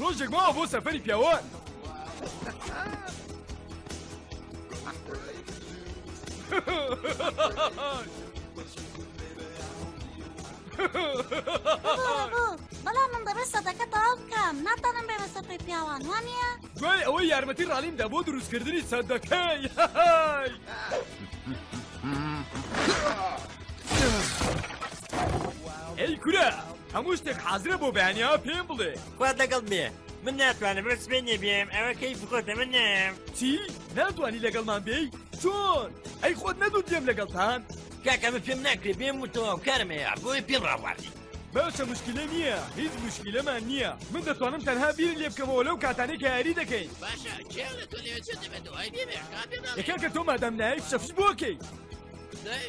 ڕۆژێک ماوە بۆ سەفەری پیاوان بەڵام من دەبێت سەدەکە تەواو بکەم ناتانم بێ بە سەفەی پیاوان وانە دوای ئەوەی یارمەتی ڕالیندا بۆ دروستکردنی سەدەکەی ئەی کورە هەموو شتێک حازرە بۆ بەیانیەوە پێم بڵێ خوات لەگەڵ بێ من ناتوانم بەس بێ نێبێم ئەوە کەی بخۆتە من نێم چی ناتوانی لەگەڵمان بێی چۆن ئەی خۆت نەدوو دێم لەگەڵتان کاکە من پێم ناکرێ بێم و تەواو کارم هەیە بۆی پێم ڕاواردی باشە مشکلە نییە هیچ مشکلەمان نییە من دەتوانم تەنها بیر لێ بکەمەوە لەو کاتانێک کە یاری دەکەین باشە کێ لە تۆ لێ چێتە بە دوای بێ بێ کاکە دەڵێ. کاکە تۆ مادام نایب شەفش بۆکەی دەی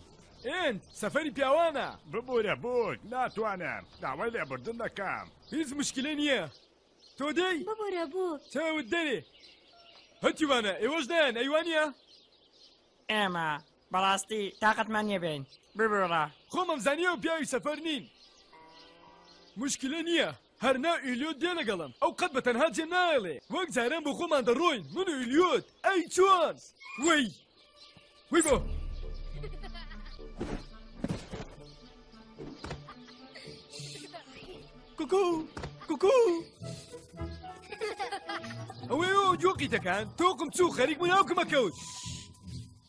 هند سەفەری پیاوانە ببورە بووک ناتوانم داوای لێبوردن دەکەم هیچ مشکلە نییە تۆ دەی ببورە بوو چاوت دەرێ هەتیوانە ئێوەش دایان ئەیوانە ئێمە بەڕاستی تااقەتمان نیە بین ببڕە خۆمەم زانیە و پیاوی سەفەر نین مشکلە نییە هەر نا ئیلیۆت دێ لەگەڵم ئەو قەت بە تەنها جێ نایڵێ وەک جاران بۆ خۆمان دەڕۆین من و ئیلیۆت ئەی چۆن وەی وەی بۆ کوکو کوکو ئەوەی ئەو جۆقی دەکەن تۆقم چوو خەریک من ئەو کمە کەوت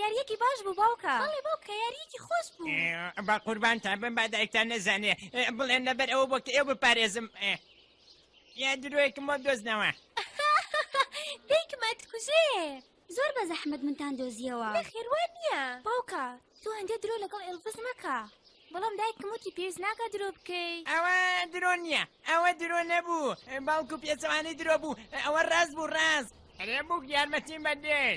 یاریەکی باش بوو باوکە بەڵێ باوکە یاریەکی خۆش بوو با قوربانتان بم با دایکتان نەزانێ بڵێن لەبەر ئەوە بۆ کە ئێوە بپارێزم یا درۆیەکم بۆ دۆزنەوە دایکمە تکوژێ زۆر بە زەحمت منتان دۆزیەوە خێروان نییە باوکە تۆ هەندێ درۆ لەگەڵ ئێلڤز مەکە بەڵام دایکم وتی پێویست ناکە درۆ بکەی ئەوە درۆ نییە ئەوە درۆ نەبوو باوکو پێچەوانەی درۆ بوو ئەوە ڕاست بوو ڕاست ئەرێ بوو یارمەتیم بەدەی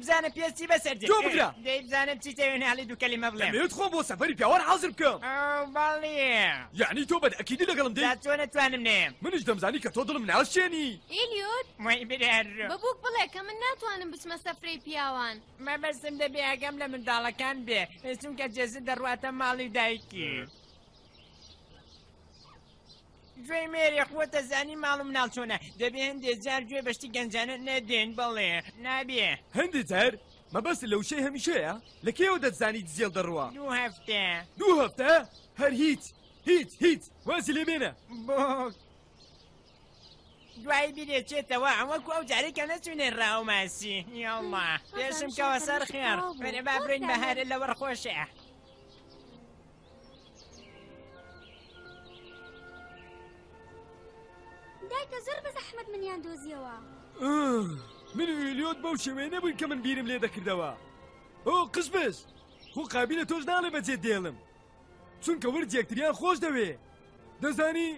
بزانە پێ چی بەسەر دێت تۆ بگرە دەی بزانم چی تەوێنێ هەڵی دوو کەلیمە بڵێم دەمەوێت خۆم بۆ سەفەری پیاوان حازر بکەم ئەو باڵ نییە یەعنی تۆ بەد ئەکیدی لەگەڵم دەی جا چۆن نەتوانم نێم منیش دەمزانی کە تۆ دڵم ناشێنی ئیلیۆت وەی برارۆ بە بووک بڵێ کە من ناتوانم بچمە سەفرەی پیاوان مەبەستم دەبێ ئەگەم لە منداڵەکان بێ چونکە جێزن دەڕواتە ماڵی دایکی گوێی مێرێ خۆ دەزانی ماڵ و مناڵ چۆنە دەبێ هەندێ جار گوێ بەشتی گەنجانە نەدێن بەڵێ نابێ هەندێ جار مەبەست لە وشەی هەمیشەیە لە کێوە دەتزانی دزێڵ دەڕوە دوو هەفتێ دوو هەفتە هەر هیچ هیچ هیچ وازی لێ بێنە بۆ دوایی بیرێ چێتەوە ئەوەکو ئەو جارێکە نەچوینێ ڕاوماسی یاڵما پێشم کەەوە سەر خێڕ بەێ با برین بەهارە لەوە خۆشە. دایکە زۆر بە زەحمەت منیان دۆزیەوە من ویلیۆت بەو شێوەیە نەبووی کە من بیرم لێ دەکردەوە ئۆ قشبش خۆ قابیلە تۆش ناڵێ بەجێ دێڵم چونکە ورد یەکتریان خۆش دەوێ دەزانی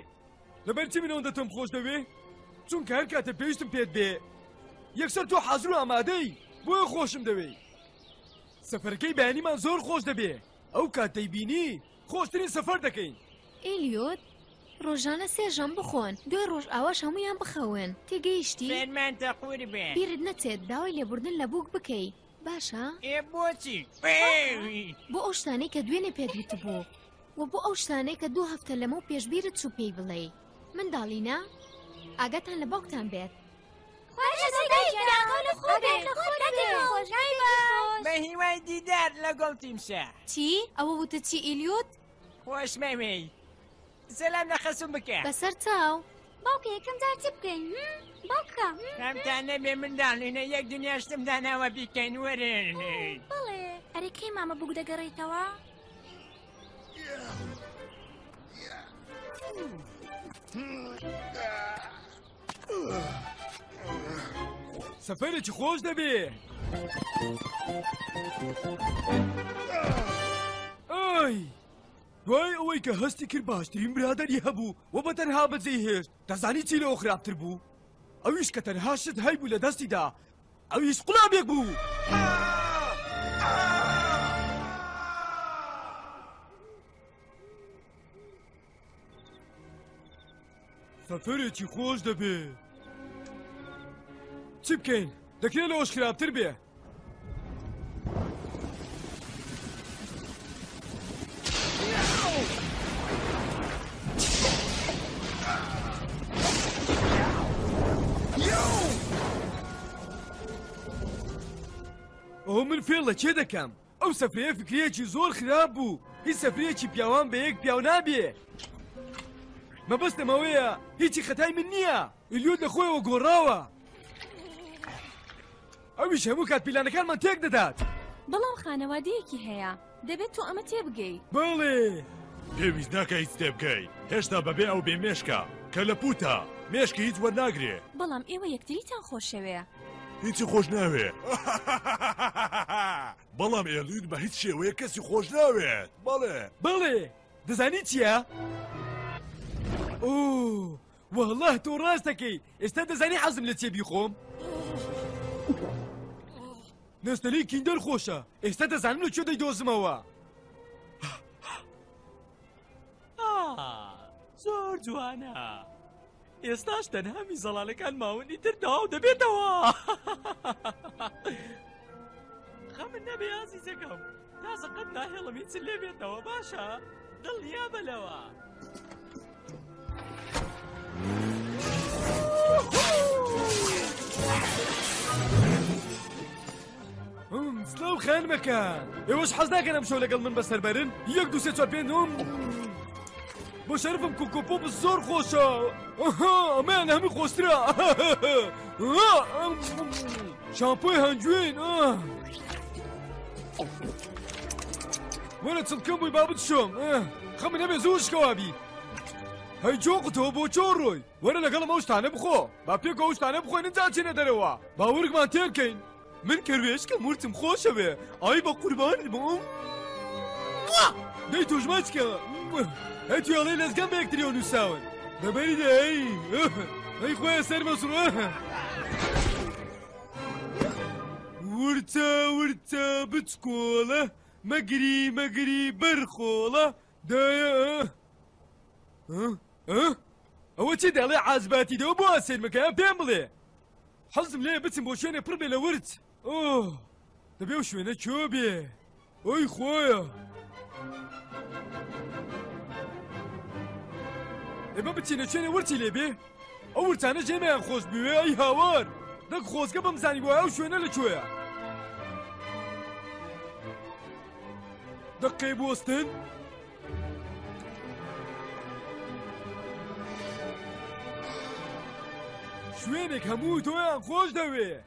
لەبەرچی منەوە دەتم خۆش دەوێ چونکە هەر کاتە پێویستم پێت بێ یەکسەر تۆ حەزر و ئامادەی بۆیە خۆشم دەوێی سەفەرەکەی بەیانیمان زۆر خۆش دەبێ ئەو کات دەیبینی خۆشترین سەفەر دەکەین ئیلیۆت ڕۆژانە سێ ژەم بخۆن دوای ڕۆژ ئاواش هەمویان بخەون تێگەیشتی سەرمان تەقور بێ بیرت نەچێت داوای لێبوردن لە بووک بکەی باشە ئێ بۆچی بۆ ئەو شتانەی کە دوێنێ پێت وتبوو و بۆ ئەو شتانەی کە دوو هەفتە لەمە و پێشبیرت چوو پێی بڵێی منداڵینە ئاگاتان لە باوکتان بێت بە هیوای دیدار لە گۆڵ تیمشە چی ئەوە وتە چی ئیلیوت خۆشمەوێی سەلام لە خەسم بکە بەسەر تاو باوکە یەکەم جار چی بکەین باوکە ئەمتان نەبێ منداڵینە یەک دنیاشتم داناوە بیکەین وەرێن بڵێ ئەرێ کەی مامە بوک دەگەڕێیتەوە؟ Yeah. سەفەرێکی خۆش دەبێ ئای دوای ئەوەی کە هەستی کرد باشترین برادری هەبوو و بە تەنها بەجێی هێشت دەزانی چی لەوە خراپتر بوو ئەویش کە تەنها شت هەیبوو لە دەستیدا ئەویش قوڵابێک بوو. سەفەرێکی خۆش دەبێ چی بکەین دەکرێت لەوەش خراپتر بێ ئەو من فێڵ لە کێ دەکەم ئەو سەفرەیە فکرەیەکی زۆر خراپ بوو هیچ سەفرەیەکی پیاوان بە یەک پیاو نابێ مەبەستم ئەوەیە هیچی خەتای من نییە ئلیۆت لە خۆیەوە گۆڕاوە ئەویش هەموو کات پیلانەکانمان تێک دەدات بەڵام خانەوادەیەکی هەیە دەبێت تۆ ئەمە تێبگەی بەڵێ پێویست ناکە هیچ تێبگەی هێشتا بەبێ ئەو بێ مێشکە کە لە پووتە مێشکی هیچ وەرناگرێ بەڵام ئێوە یەکتریتان خۆشەوێ هیچی خۆش ناوێ بەڵام ئێلویت بە هیچ شێوەیە کەسی خۆش ناوێت بەڵێ بەڵێ دەزانی چییە؟ ئوو وەڵاه تۆ ڕاستەکەی ئێستا دەزانی حەزم لە چێ بیخۆم نەستەلی کیندەر خۆشە ئێستا دەزانم لە کوێ دەیدۆزمەوە زۆر جوانە. ئێستاش تەنها میزەڵانەکان ماون ئیتر تەواو دەبێتەوە خەمن نەبێ ئازیزەکەم تازە قەت ناهێڵم هیچ لێ بێتەوە باشە دڵنیا بەلەوە سلاو خانمەکە ئێوەش حەز ناکەن ئەم شەو لەگەڵ من بەسەر بەرن یەک دو سێ چوار پێنج نۆم بۆ شەرفم کوکۆپۆ زۆر خۆشە ئەمەیان لە هەموو خۆشترە شامپۆی هەنجوێن وەرە چڵکەم بووی بابت شۆم خەمە نەبێ زۆر شکەوابی هەی جۆقتەوە بۆ چۆڕۆی وەرە لەگەڵم ئەو شتانە بخۆ با پێکەوە ئەو شتانە بخۆین ئینجا ئەچینە دەرەوە با ورگمان تێر کەین من کەروێشکم ورچم خۆشەوێ ئای بە قوربانت بووم دەی تۆش ماچکە هەی توێڵەی لەزگەم بە یەکتریەوە نووساون بەبەری دەی ئەی خۆیان سەر مەسوڕ ورچە ورچە بچکۆڵە مەگری مەگری بەرخۆڵە ئەوە چی دەڵێ عازباتی دەوە بۆ ئاسێرمەکەیان پێم بڵێ حەزم لێ بچم بۆ شوێنێ پڕ بێ لە ورد ئۆ دەبێ و شوێنە چۆ بێ ئەوی خۆیە ئێمە بچینە شوێنێ ورچی لێ بێ ئەو ورچانە ژێمیان خۆش بوێ ئەی هاوار دەک خۆزگە بم زانیبوایە ئەو شوێنە لە کوێیە دەقێ بوەستن شوێنێک هەموو تۆیان خۆش دەوێ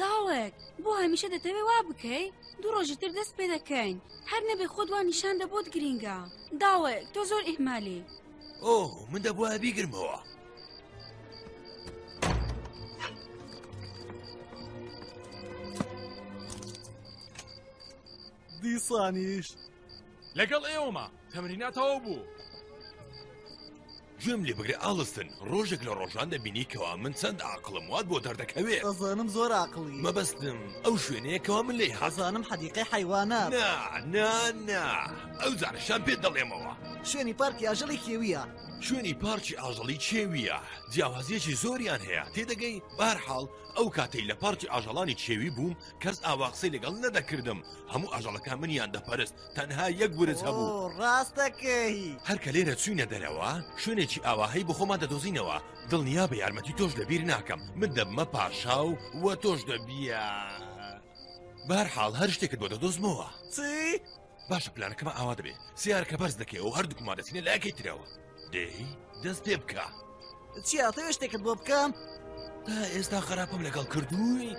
داڵێک بۆ هەمیشە دەتەوێ وا بکەی دوو ڕۆژی تر دەست پێ دەکەین هەر نەبێ خۆت وا نیشان دەبۆت گرینگە داڵێک تۆ زۆر ئیهمالی ئۆ من دەبووە بیگرمەوە دیسانیش لەگەڵ ئێوەمە تەمرینا تەواو بوو گوێم لێ بگرە ئاڵستن ڕۆژێک لە ڕۆژان دەبینی کەوا من چەند ئاقلم وات بۆ دەردەکەوێ ئەزانم زۆر ئاقلی مەبەستم ئەو شوێنەیەکەوە من لی حەزانم حەدیقی حیوانە نانا ئەو زانشان پێ دەڵێمەوە شوێنی پارکی ئاژەڵی کێویە شوێنی پارکی ئاژەڵی چێویە جیاوازیەکی زۆریان هەیە تێدەگەی بارحاڵ ئەو کاتەی لە پارکی ئاژەڵانی چێوی بووم کەس ئاوا قسەی لەگەڵ نەدەکردم هەموو ئاژەڵەکان منیان دەپەرست تەنها یەک ورز هەبوو ڕاستەکەی هەرکە لێرە چوینە دەرەوە شوێنێکی ئاواهەی بخۆمان دەدۆزینەوە دڵنیا بە یارمەتی تۆش لەبیر ناکەم من دەبمە پاشا و وە تۆش دەبیە بەر حاڵ هەر شتێکت بۆ دەدۆزمەوە چی؟ باشە پلانەکەمە ئاوا دەبێ سیارکە بەرز دەکەی و هەردووکمان دەچینە لایەکەی ترەوە دێی دەست پێ بکە چیا تەوێ شتێکت بۆ بکەم تا ئێستا خراپم لەگەڵ کردووی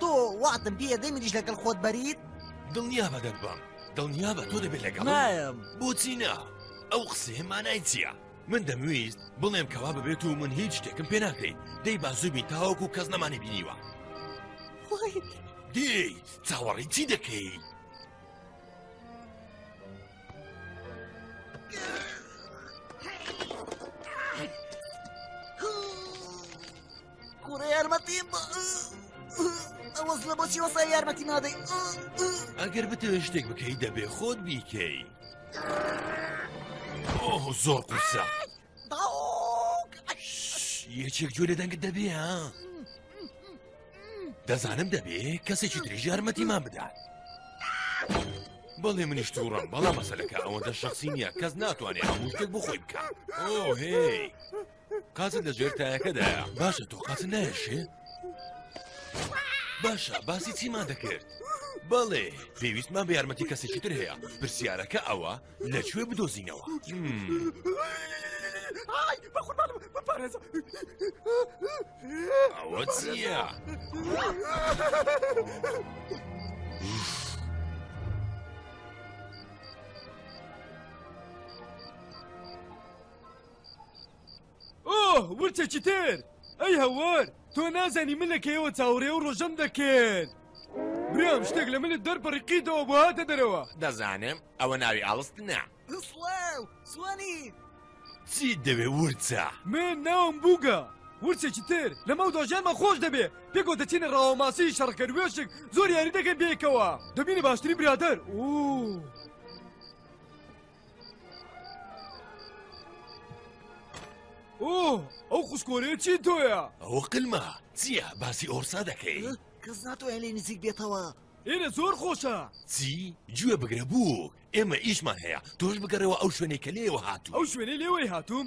تۆ واتم پێ دەمیریش لەگەڵ خۆت بەریت دڵنیا بەدەت بم دڵنیابە تۆ دەبێت لەگەڵ نایم بۆچی نا ئەو قسەیە مانای چییە؟ من دەمویست بڵێم کەوا ببێت و من هیچ شتێکم پێ ناکەیت دەی بازوبی تاوەکو کەس نەمانی بینیوە دی چاوەڕی چی دەکەی؟ کورە یارمەتیم ئەوەز لە بۆچی وەسای یارمەتی نادەی ئەگەر بتەوێ شتێک بکەی دەبێ خۆت بیکەی ئۆه زۆر قورسە یەکێک جوێ لە دەنگت دەبێ ها دەزانم دەبێ کەسێکی تریژ یارمەتیمان بدات بەڵێ منیش تووڕم بەڵام مەسەلەکە ئەوەندە شخصی نییە کەس ناتوانێت هەموو شتێک بخۆی بکە ئۆ هی قازت لە ژێر تایەکەدایە باشە تۆ قازت نایشێ باشە باسی چیمان دەکرد بەڵێ پێویستمان بە یارمەتی کەسێکی تر هەیە پرسیارەکە ئەوە لەکوێ بدۆزینەوە ئەوە چیە؟ ئۆه ورچەکی تر ئەی هەوار تۆ نازانی من لە کەیەوە چاوڕێ و ڕۆژەم دەکرد برام شتێک لە منت دەرپەڕیقیتەوە بۆ هاتە دەرەوە دەزانم ئەوە ناوی ئاڵست نا سڵاو سوانی چی دەوێ ورچە من ناوم بووگە ورچێکی تر لەمەو دۆژێمە خۆش دەبێ پێکۆ دەچینە ڕاوەماسی شەڕکەر وێشک زۆر یاری دەکەن بێکەوە دەبینە باشتری برادەر و. ئەو خوشکۆرێ چی تۆیە ئەوە قلمە چییە باسی ئۆرسا دەکەی کەس ناتوانێت لێ نزیک بێتەوە ئێرە زۆر خۆشە چی گوێ بگرە بوو ئێمە ئیشمان هەیە تۆش بگەڕێەوە ئەو شوێنەی کە لێەوە هاتوو ئەو شوێنەی لێوەی هاتووم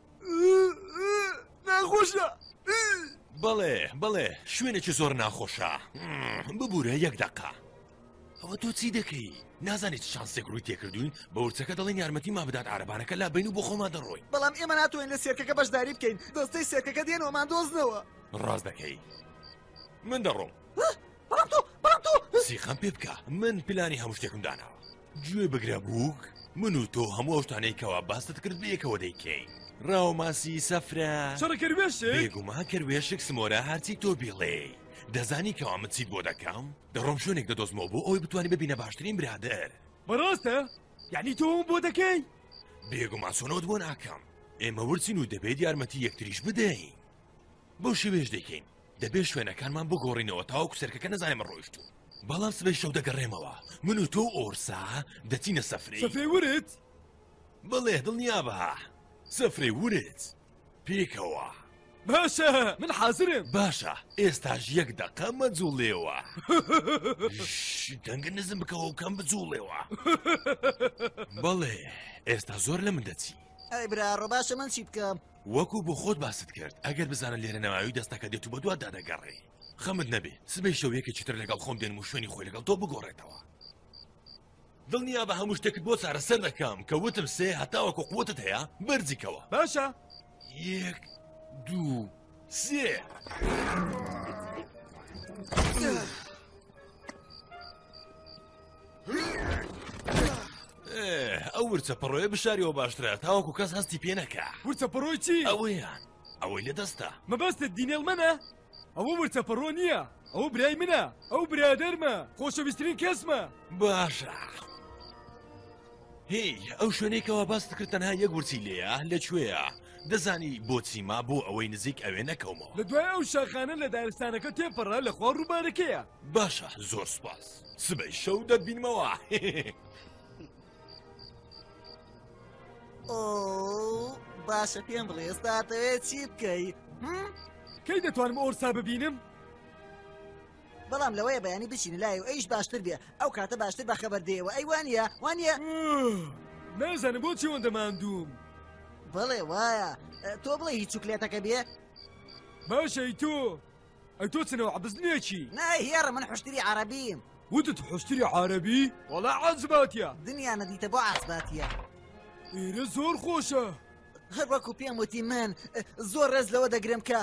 ناخۆشە بەڵێ بەڵێ شوێنێکی زۆر ناخۆشە ببوورە یەک دەقا ئەوە تۆ چی دەکەی نازانیت شانسێک ڕووی تێکردوین بە ورچەکە دەڵێن یارمەتی ما بدات عربانەکە لا بین و بۆ خۆمان دەڕۆین بەڵام ئێمە ناتوانین لە سێرکەکە بەشداری بکەین دەستەی سێرکەکە دێنەوەمان دۆزنەوە ڕاست دەکەی من دەڕۆم بەڵام تۆ بەڵام تۆ سیخەم پێ بکە من پلانی هەموو شتێکم داناوە گوێ بگرە بووک من و تۆ هەموو ئەو شتانەی کەوا باست کرد بەیەکەوە دەیکەین ڕاوماسی سەفرە بێگومان کەروێشک سمۆرە هەرچی تۆ بیڵێ دەزانی کەوا من چیت بۆ دەکەم دەڕۆم شوێنێک دەدۆزمەوە بۆ ئەوی بتوانانی ببینە باشترین برادر بەڕاستە یعنی تۆم بۆ دەکەی بێگومان سۆنەوت بۆ ناکەم ئێمە ورچین و دەبێت یارمەتی یەکتریش بدەین بەو شێوەیەش دەیکەین دەبێ شوێنەکانمان بگۆڕینەوە تاوەکو سەرکەکە نەزانێ من ڕۆیشتوو بەڵام سبەی شەو دەگەڕێمەوە من و تۆ و ئۆرسا دەچینە سەفرەی سەفرەی ورد بڵێ دڵنیا بە سەفرەی ورد پێکەوە باشە من حازرم باشە ئێستاش یەک دەقە مەجوڵێەوە دەنگ نزم بکەوە و کەم بجوڵێەوە بەڵێ ئێستا زۆر لە من دەچی ئەی برا ڕۆباشە من چی بکەم وەکو بۆ خۆت باست کرد ئەگەر بزانە لێرە نەماوی دەستەکە دێت و بە دواتدا دەگەڕێ خەمت نەبێ سبەی شەو یەکێکی تر لەگەڵ خۆم دێنم و شوێنی خۆی لەگەڵ تۆ بگۆڕێتەوە دڵنیا بە هەموو شتێکت بۆ چارەسەر دەکەم کە وتم سێ هەتاوەکو قوتت هەیە بەرزیکەوە باشە یەک دوو سێ ئەو ورچە پڕۆیە بشاریەوە باشترە تاوەکو کەس هەستی پێ نەکە ورچە پڕۆی چی ئەوەیان ئەوەی لە دەستە مەبەستت دینێڵ منە ئەوە ورچە پڕۆ نییە ئەو برای منە ئەو برادەرمە خۆشەویسترین کەسمە باشە هی ئەو شوێنێکەوە باست کرد تەنها یەک ورچی لێە لەکوێیە دەزانی بۆچی ما بۆ ئەوەی نزیک ئەوێ نەکەومەوە لە دوای ئەو شاخانە لە دارستانەکە تێپەڕە لە خوا ڕووبارەکەیە باشە زۆر سپاس سبەی شەو دەبینمەوە ئۆ باشە پێم بڵێ ئێستاتەوێت چی بکەی کەی دەتوانم ئۆرسا ببینم؟ بەڵام لەوەیە بەیانی بچین لای و ئەیش باشتر بێ ئەو کاتە باشتر بە خەبەر دێەوە ئەی وانە وانە نازانم بۆ چیوەن دەماندوم بڵێ وایە تۆ بڵێ هیچ چکلێتەکە بێ باشەی تۆ ئەی تۆ چ نەوع بزنێکی؟ ناهێڕ من حشتری عەرەبیم. وتت حشتری عەرەبی؟ وەڵا عەجباتیە. دنیا نەدیتە بۆ عەجباتیە. ئێرە زۆر خۆشە. هەر وەکو پێم وتی من زۆر ڕێز لەوە دەگرم کە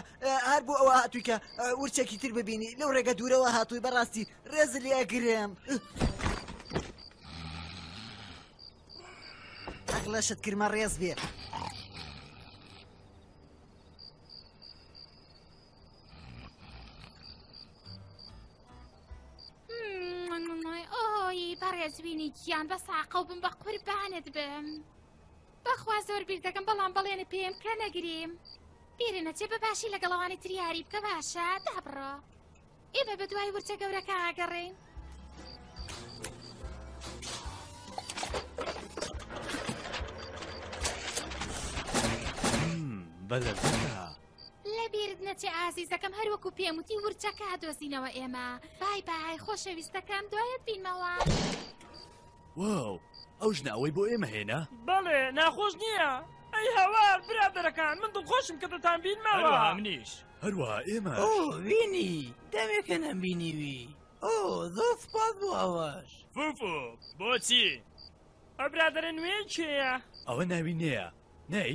هەر بۆ ئەوە هاتووی کە ورچێکی تر ببینی لەو ڕێگە دوورەوە هاتووی بەڕاستی ڕێز لێگرم. لەشت کرمە ڕێز بێ ئۆی بەڕێزوینی گیان بە ساقە و بم بە قوربانت بم بەخوا زۆر بیر دەکەم بەڵام بەڵێنە پێم کە نەگریم بیرە نەچێ بە باشی لەگەڵەوانی تریاری بکە باشە دابڕۆ ئێمە بە دوای ورچە گەورەکە ئاگەڕێین بەلەزەکە لەبیرت نەچێ ئازیزەکەم هەروەکو پێموتی ورچەکە ئەدۆزینەوە ئێمە بای بای خۆشەویستەکەم دوایەت بینمەوە واو ئەو ژناوەی بۆ ئێمە هێنا بەڵێ ناخۆش نییە ئەی هاوار برادەرەکان من دڵخۆشم کە دەتان بینمەوە منیش هەروە ئێمە بینی دەمێکە نەمبینیوی ئۆ زۆر سپاس بۆ ئەوەش فوفو بۆچی ئەو برادرە نوێ کێە ئەوە ناوی نەیە نەی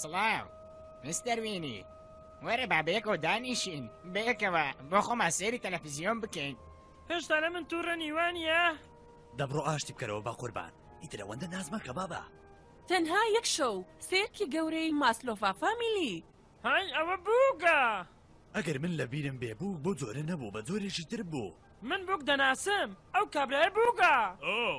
سڵاو مستەر وینی وەرە با بەیەکەوە دانیشین بەیەکەوە بۆ خۆمان سێری تەلەفزیۆن بکەین هێشتا لە من تووڕە نیوانە دەبڕۆ ئاشتی بکەرەوە بە قوربان ئیتر ئەوەندە ناز مەکە بابا تەنها یەک شەو سێرکی گەورەی ماسلۆفا فامیلی هەی ئەوە بووگە ئەگەر من لە بیرم بێ بوو بۆ جۆرە نەبوو بە جۆرێکی تر بوو من بووک دەناسم ئەو کابرای بووگە ئەو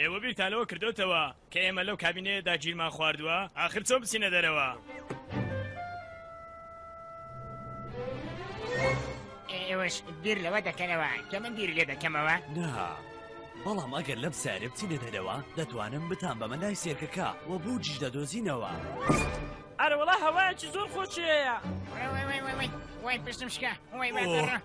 ئێوە بیرتان لەوە کردۆتەوە کە ئێمە لەو کابینەیەدا گیرمان خواردووە ئاخر چۆن بچینە دەرەوە؟ ئێوەش بیر لەوە دەکەنەوە کە من بیر لێ دەکەمەوە؟ نا. بەڵام ئەگەر لەم سارێ بچینە دەرەوە دەتوانم بتان بە مەلای سێرکەکە و بۆ جیش دەدۆزینەوە. ئەرەوەڵا هەوایەکی زۆر خۆشیەیە. وای پشتم شکا وای بەڕە.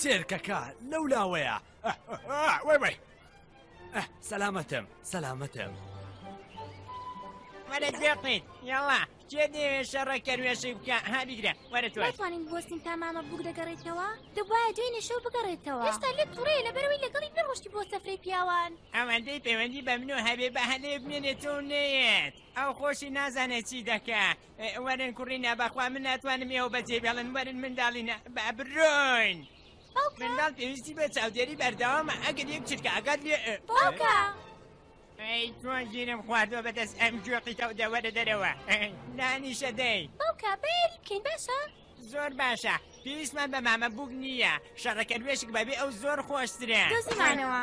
سێرکەکە لەو لاوەیە وای وای سەلامەتم سەلامەتم وەرە گوێقیت یاڵا کێ دەوێ شەڕەکەر وێشەی بکە هابیگرە وەرە تو توانین بۆستین تا مامە بوک دەگەڕێتەوە دەبایە دوێ نەشەو بگەڕێتەوە هێشتا لێ توڕێ لە بەرەوەی لەگەڵی نەڕۆشتی بۆ سەفرەی پیاوان ئەوەندەی پەیوەندی بە منۆ هەبێ بە هەلێ بمێنێتەوە نەیەت ئەو خۆشی نازانێت چی دەکە وەرن کوڕینە بەخوا من ناتوانم ئێوە بە جێ بێڵن وەرن منداڵینە با بڕۆین منداڵ پێویستی بە چاودێری بەردەوامە ئەگەر یەک چرکاگات لێ باوکە ئەی چۆن ژیرم خواردوە بەدەست ئەم گوێقی تەو دەوەرە دەرەوە دانیشە دەی باوکە بەیاری بکەین باشە زۆر باشە پێویستمان بە مامە بووک نییە شەڕەکەروێشک بەبێ ئەو زۆر خۆشترە دۆزیمانەوە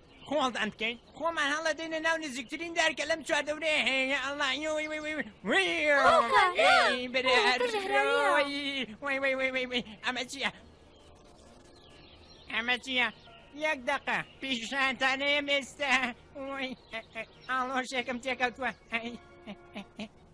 خۆڵ دان بکەین خۆمان هەڵە دێنە ناو نزیکترین دارکە لەم چوار دەورێ هەیە ئەڵا ئەمە چیە ئەمە چیە یەک دقە پیشانتانەیە مێستا ئاڵۆشێکم تێکەوتوە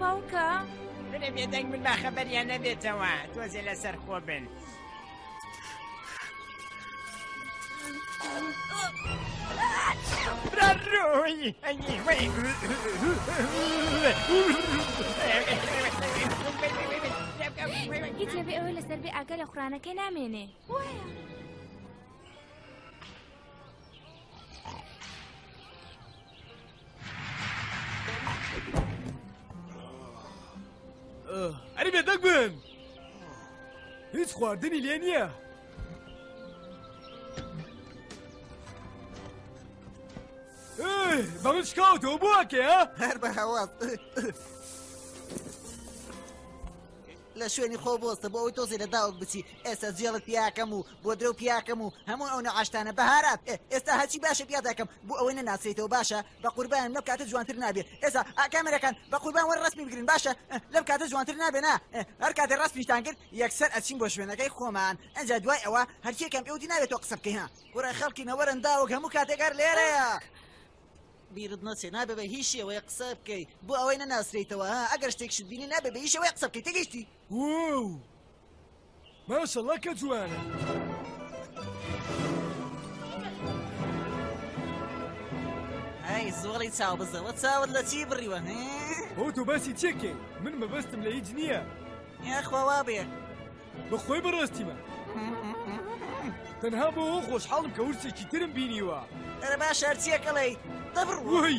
باوکە بنە بێدەنگ من باخەبەریان نەبێتەوە تۆزێ لەسەر خۆ بن. ڕووی هیچ لەبێ ئەوە لەسەر بێ ئاگە لە خورانەکەی نامێنێ وایە ئەری بێدەک بن هیچ خواردنی لێ نییە بە من شکاوتەوە بووکێ هەر بە هەواڵ لە شوێنی خۆ بۆستە بۆ ئەوی تۆزی لە داوک بچی ئێستا جێڵت پیاکەم و بۆ درەو پیاکەم و هەموو ئەو نەعاشتانە بەهارات ئێستا هەچی باشە پیادا کەم بۆ ئەوەی نەناسریتەوە باشە بە قوربان لەم کاتە جوانتر نابێ ئێسا ئاکامەرەکان بە قوربان وەر ڕستمی بگرن باشە لەم کاتە جوانتر نابێنا هەر کاتێ ڕستمیشتان کرد یەکسەر ئەچین بۆ شوێنەکەی خۆمان ئەجا دوای ئەوە هەرکێکم پێوتی ناوێت تۆ قسە بکەی ها کوڕە خەڵکی نەوەرن داوەک هەموو کاتێکار لێرەیە بیرت نەچێ نابێ بە هیچ شێوەیە قسە بکەیت بۆ ئەوەی نەناسریتەوە ئەگەر شتێکشت بینی نابێ بە هیچ شێوەیە قسە بکەیت تێگەیشتی ووو ماشەڵا کە جوانە. ئەی زۆڵی چاو بزەوە چاوت لە چی بڕیوە هێ؟ بۆ تۆ باسی چێکێ من مەبەستم لە هیچ نییە یاخواوا بێ بەخۆی بەڕاستیمە تەنها بۆ خۆشحاڵم کە ورچێکی ترم بینیوە ئەرە باش هەرچیەکەڵێی دەبڕ وی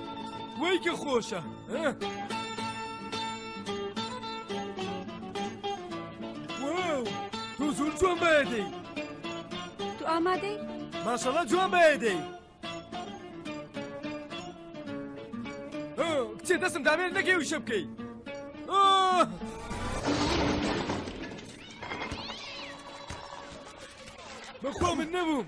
وەی کە خۆشە تۆ زۆر جوان بەدەی تو ئامادەی ماشەڵە جوان بەدەی کچێ دەستم دامێن نەکەی وشە بکەی بەخۆ من نەبووم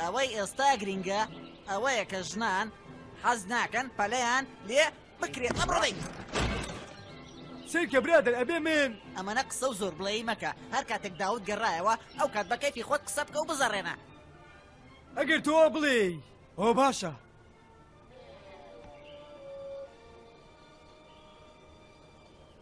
ئەوەی ئێستا گرینگە ئەوەیە کە ژنان حەز ناکەن پەلیان لێ بکرێت ئەمڕۆی سیرکە برادر ئەبێ من ئەمەە قسە و زۆر بڵێی مەکە هەر کاتێک داوت گەڕایەوە ئەو کات بە کەفی خۆت قسە بکە و بزەڕێنە ئەگەر تۆ بڵێ ئەو باشە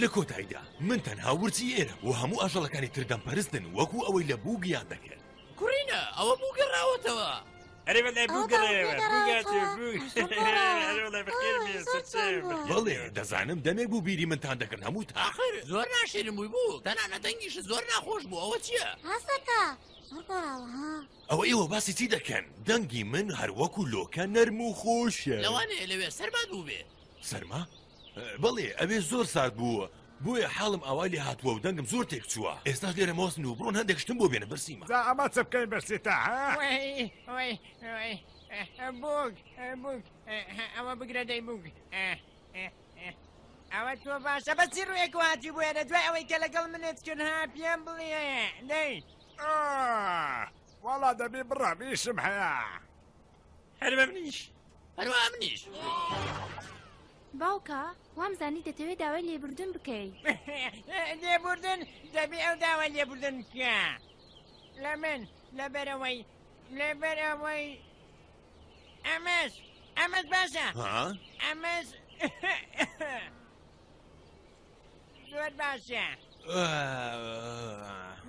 لە کۆتاییدا من تەنها ورچی ئێرە و هەموو ئاژەڵەکانی تر دەمپەرستن وەکو ئەوەی لە بووگیان دەکرد کوڕینە ئەوە بووگەڕاوەتەوە ئەرێ بەلای بووگەڕێوە بڵێ دەزانم دەمێک بوو بیری منتان دەکرد هەموو تا ئاخر زۆر ناشیرم بووی بوو تەنانە دەنگیش زۆر ناخۆش بوو ئەوە چییە هەسەکە ئەوە ئێوە باسی چی دەکەن دەنگی من هەروەکو لۆکە نەرم و خۆشە لەوانەیە لەوێ سەرمان بووبێ سەرما بەڵێ ئەوێ زۆر سارد بووە بۆیە حاڵم ئاوای لێ هاتووە و دەنگم زۆر تێک چووە ئێستا لێرە مۆسن و بڕۆن هەندێک شتم بۆ بێنە برسیمە جا ئەمە چ بکەین برسیتە ها وەی وەی وەی ئە، بووک ئە، بووک ئە، هە، ئەوە بگرە دەی بووک ئە، ئە، ئە. ئەوە تۆ باشە بەچی ڕوویەک هاتی بوێنە دوای ئەوەی کە لەگەڵ منت کرد ها پێم بڵێ دەی وەڵا دەبێ بڕام ئیشم هەیە هەرمە منیش هەروە منیش باوکە وام زانی دەتەوێت داوای لێبوردن بکەیت لێبوردن دەبێ ئەو داوا لێبوردن بکە لە من لەبەرەوەی لەبەرەوەی ئەمەش ئەمەش باشە ئەمەش زۆر باشە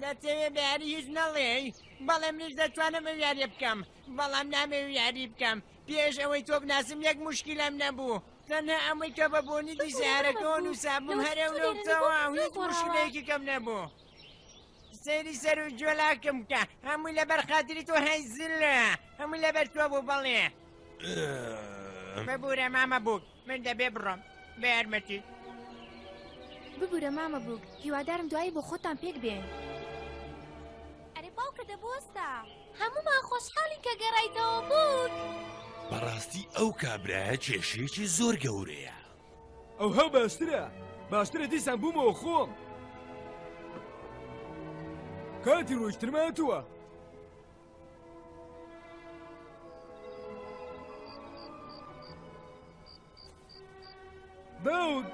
دەتەوێ بە یاری هیچ نەڵێ بەڵێ منیش دەتوانم ئەو یاریە بکەم بەڵام نامێ یاری بکەم پێش ئەوەی تۆ بناسم یەک مشکلم نەبوو تەنها ئەمەی کە بە بۆنی دیزارەکەەوە نووسابووم هەرە لەوتەوە هیچ مشکلەیەکی کەم نەبوو سەیری سەر و جۆلاکم بکە هەمووی لەبەر خاتری تۆ هەی زلە هەمووی لەبەر تۆ بوو بەڵێ ببوورە مامە بووک من دەبێ بڕۆم بە یارمەتی ببورە مامە بووک هیوادارم دوایی بۆ خۆتان پێک بێن ئەرێ باوکە دەبۆستە هەمومان خۆشحاڵین کە گەڕایتەوە بووک بەڕاستی ئەو کابرایە کێشەیەکی زۆر گەورەیە ئەو هەو باشترە باشترە دیسان بوومەوە خۆم کاتی ڕۆیشترماتووە Boot!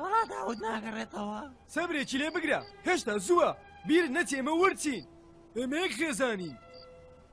وەڵا داود ناگەڕێتەوە سەبرێکی لێ بگرە هێشتا زووە بیر نەچێمە ورچین ئێمەیەک خێزانین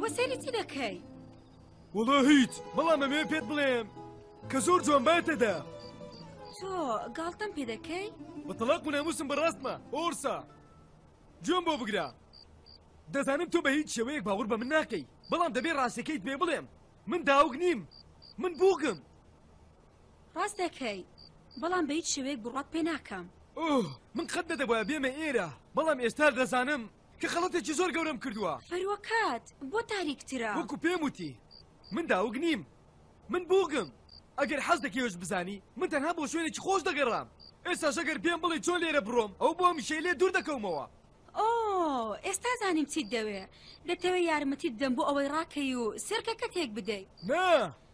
ئەوە سەیری چی دەکەی؟ وڵۆ هیچ بەڵام ئەمێ پێت بڵێم کە زۆر جوان باتەدا تۆ گاڵتەم پێ دەکەی؟ بە تەڵاق و ناموسم بەڕاستمە ئۆرسا جۆم بۆ بگرە دەزانم تۆ بە هیچ شێوەیەک باوەڕ بە من ناکەی بەڵام دەبێ ڕاستەکەیت پێ بڵێم من داوک نیم من بووگم ڕاست دەکەی بەڵام بە هیچ شێوەیەک بڕات پێ ناکەم ئۆه من قەت نەدەبە بێمە ئێرە بەڵام ئێستا دەزانم کە خەڵەتێکی زۆر گەورەم کردووە فەروەکات بۆ تاریکترا وەکو پێم وتی من داوک نیم من بووگم ئەگەر حەز دەکەوێش بزانی من تەنها بۆ شوێنێکی خۆش دەگەڕام ئێستا ژەگەر پێم بڵێ چۆن لێرە بڕۆم ئەو بۆ میشەی لێ دوور دەکەومەوە ئۆ ئێستا زانیم چیت دەوێ دەتەوێ یارمەتی بدەم بۆ ئەوەی ڕاکەی و سرکەکە تێک بدەیت نا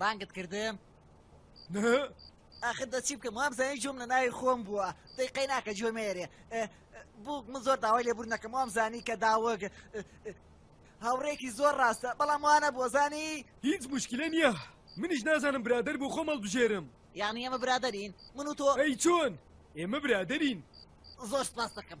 بانگت کردم؟ ئاخر دەچی بکەم وام زانانی جۆم لە ناوی خۆم بووە دەیقەی ناکە جۆ مێرێ بووک من زۆر داوای لێبوور نەکەم وام زانی کە داوەگ هاوڕێکی زۆر ڕاستە بەڵام وانە بۆ زانی هیچ مشکلە نییە منیش نازانم برادەر بۆ خۆم هەڵبژێرم یانی ئەمە برادەرین من و تۆ ئەی چۆن ئێمە برادەرین زۆر سپاس دەکەم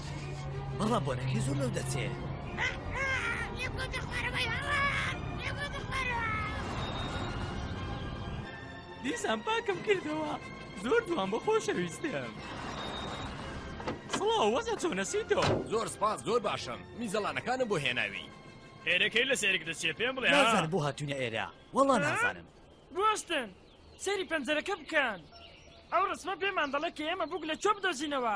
بڕە بۆنەکەی زۆر لەو دەچێ دیسان پاکم کردەوە زۆر دوام بە خۆشەویستم سڵاو وەزە چۆنەسی تۆ زۆر سپاس زۆر باشم میزەڵانەکانم بۆ هێناوی هێرەکەی لە سێرک دەچێ پێم بڵێ نازان بۆ هاتوونە ئێرە وەڵا نازانم گۆشتن سەری پەنجەرەکە بکەن ئەو ڕسمە پێمان دەڵێت کە ئێمە بووک لە چۆ بدۆزینەوە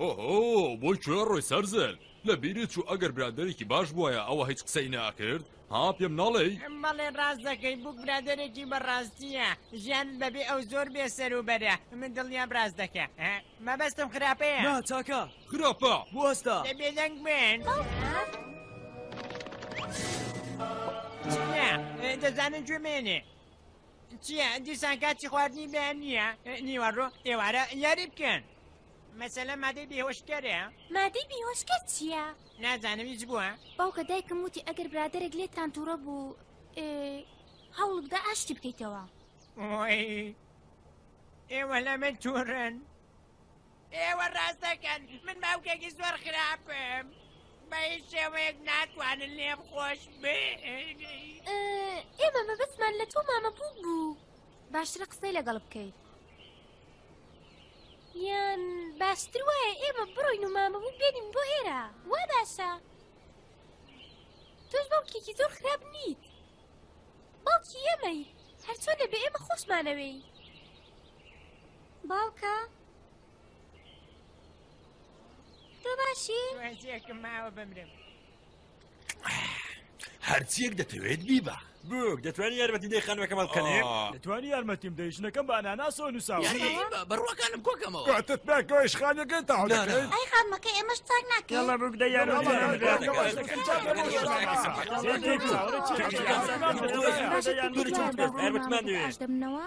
هۆهۆ بۆ کوێ ڕۆی سەرزل لە بیرت چوو ئەگەر برادێکی باش بووایە ئەوە هیچ قسەی ناکرد ها پێم ناڵێی مەڵێ ڕاست دەکەی بووک برادێکی بەڕاستیە ژیان بەبێ ئەو زۆر بێ سەروبەرە من دڵنیام ڕاست دەکە مەبەستم خراپەیە نا چاکە خراپە بوەستە بێدەنگ بێن. دەزانن گوێ مێنێ چییە دیسان کاتی خواردنی بەیان نییە نیوەڕۆ ئێوارە یاری بکەن مەسەلە مادەی بێهۆشکەرە مادەی بیهۆشکە چییە؟ نازانم هیچ بووە باوکە دایکم وتی ئەگەر برادەرێک لێتان تووڕە بوو ئێ، هەوڵ بدە ئاشتی بکەیتەوە ئۆی ئێوە لە من تووڕن ئێوە ڕاست دەکەن من باوکێکی زۆر خراپم بە هیچ شێوەیەک ناتوانن لێم خۆش بێ ئێ، ئێمە مەبەستمان لە تۆ مامە بوو بوو باشترە قسەی لەگەڵ بکەیت یان باستر وایە ئێمە بڕۆین و مامەبوو بێنین بۆ ئێرە وا باسە تۆش باوکێکی زۆر خراپ نیت باوکی ئێمەی هەرچۆن لە بێ ئێمە خۆشمانەوەی باوکە تۆ باشی؟ ماوە بمرم. هەرچیەک دەتەوێت بیبە بووک دەتوانانی یارمەتی دەی خانمەکەمان بکەنێ دەتوانی یارمەتیم دەی ژنەکەم بە ئەناناسەوە نووساوە بڕوەکانم کۆکەمەوە کاتت ناکەوەش خانەکە تا ئەی خانمەکە ئێمەش چاک ناکەڵ بووک دە یارمەتیمانەوە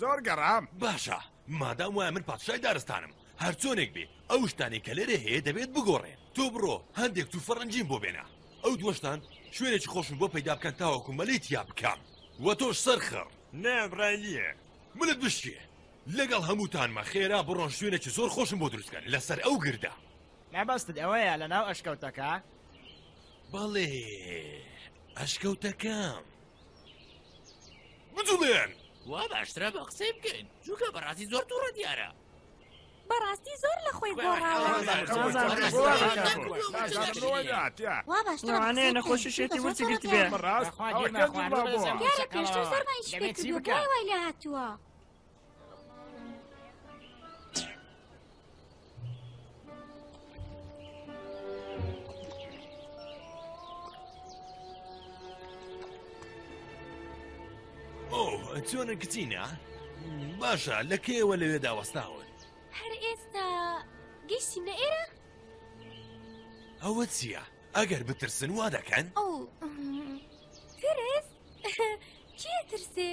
زۆر گەڕام باشە مادام وایە من پادشای دارستانم هەرچۆنێک بێ ئەو شتانی کە لێرە هەیە دەبێت بگۆڕێن تۆ بڕۆ هەندێک تو فەرەنجیم بۆ بێنە ئەو دوشتان شوێنێکی خۆشم بۆ پەیدا بکەن تاوەکو مەلی تیا بکەم وە تۆش سەرخڕ نام ڕای نییە منت بشتێ لەگەڵ هەمووتانمە خێرا بڕۆن شوێنێکی زۆر خۆشم بۆ دروستکەن لەسەر ئەو گردە مەبەستت ئەوەیە لە ناو ئەشکەوتەکە بەڵێ ئەشکەوتەکەم بجوڵێن وا باشترە بە قسەی بکەین چونکە بەڕاستی زۆر تووڕە دیارە بەڕاستی زۆر لە خۆی گۆڕاوانەیە نەخۆشی شێتی ورچی گرت بێ هاتووە چۆنە کچینە؟ باشە لە کێوە لەوێ داوەستاون هەر ئێستا گەشتیم لە ئێرە؟ ئەوە چییە؟ ئەگەر بترسن وا دەکەن؟ ئەو ترس کێ ترسێ؟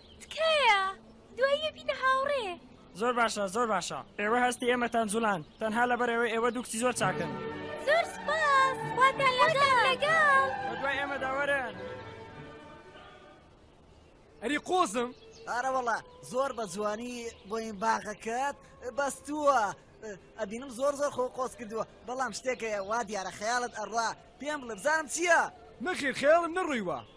تکایە دوای یە بینە هاوڕێ زۆر باشە زۆر باشە ئێوە هەستی ئێمەتان جوڵان تەنها لەبەر ئێوە ئێوە دوو کچی زۆر چاکن زۆر سپاس خواتان لەگەڵ لەگەڵ بە دوای ئێمە داوەرن ئەری قۆزم ئارەوەڵا زۆر بە جوانی بۆین باغەکەت بەستووە ئەبینم زۆر زۆر خۆ قۆز کردووە بەڵام شتێکەیە وا دیارە خەیاڵت ئەڕا پێم بڵێ بزانم چییە؟ نەخیر خێڵم نەڕوویوە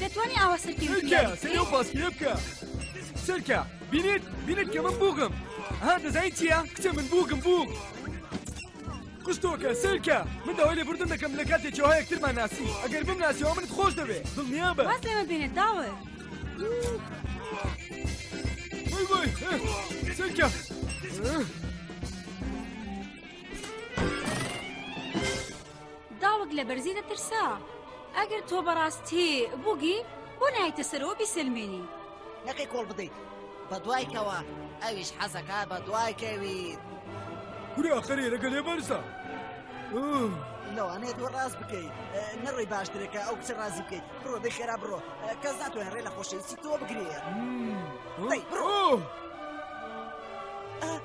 دەتوانانی ئاوا سەرکی سەرەوە پاسپیرە بکە سەرکە بینێت بینێت کە من بووگم ها دەزای چییە کچە من بووگم بوو کوشتۆکە سەرکە من داوای لێ بردن دەکەم لە کاتێک جوها یەکترمان ناسی ئەگەر بم ناسیەوە منت خۆش دەبێ دڵنیا بە واز لێمە بێنێت داوە وای وای سەرکە داوک لە بەرزی دەترسا ئەگەر تۆ بەڕاستی بووگی بۆ نایتە سەرەوە بیسەلمێنی نەکەی کۆڵ بدەیت بە دوایکەوە ئەویش حەزەکە بە دوای کەویت گوری ئەخەری لەگە لێ بەرزە لەوانێت وە ڕاست بکەیت نەڕۆی باشترێکە ئەو کچە ڕازی بکەیت بڕۆ بێ خێرا بڕۆ کەس ناتوانێت ڕێ لە خۆشەویستی تۆ بگرێت بڕۆ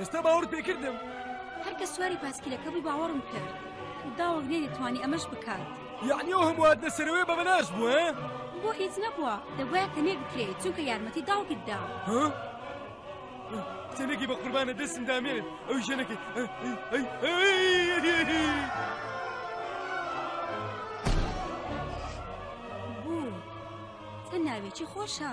ئێستا باوەڕت پێ کردم هەرکە سواری پاسکیلەکە بوو باوەڕم کرد داوەک نێدەتوانی ئەمەش بکات یعنی ئەو هەمووات نەسەرەوەی بە بەلاش بووە بۆ هیچ نەبووە دەبواە کەمێ بکرێت چونکە یارمەتی داوکت دا کچەنێکی بە قوربانە دەستم دامێن ئەو ژەنەکەی بوو چەند ناوێکی خۆشە.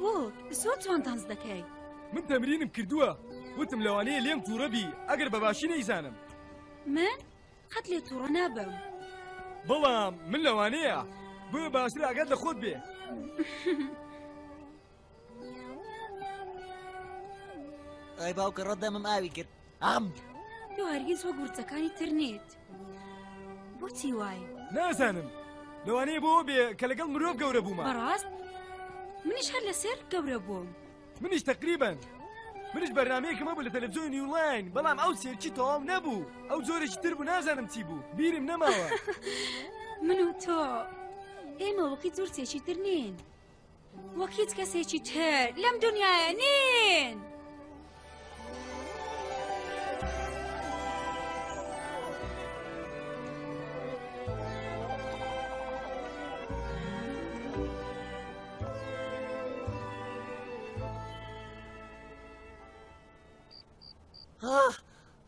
وۆ زۆر جوان دانس دەکەی من تەمرینم کردووە وتم لەوانەیە لێم تووڕەبی ئەگەر بەباشی نەیزانم من قەت لێ تووڕە نابم بەڵام من لەوانەیە بۆ باشتر ئاگات لە خۆت بێ ئەی باوکە ڕەت دەمم ئاوی کرد ئەم تۆ هەرگیز وە گورچەکانی تر نیت بۆچی وای نازانم لەوانەیە بۆ بێ کە لەگەڵ مرۆڤ گەورە بوومە بەڕاست منیش هەر لە سێر گەورە بووم منیش تقریبن منش بەرنمەیەکم هەبوو لە تەلەڤزیۆن نیولاین بەڵام ئەو سێرچی تەواو نەبوو ئەو جۆرێکی تر بوو نازانم چی بوو بیرم نەماوە من و تۆ ئێمە وەقی زۆر سێکی تر نین وەک هیچ کەسێکی تر لەم دنیاە نین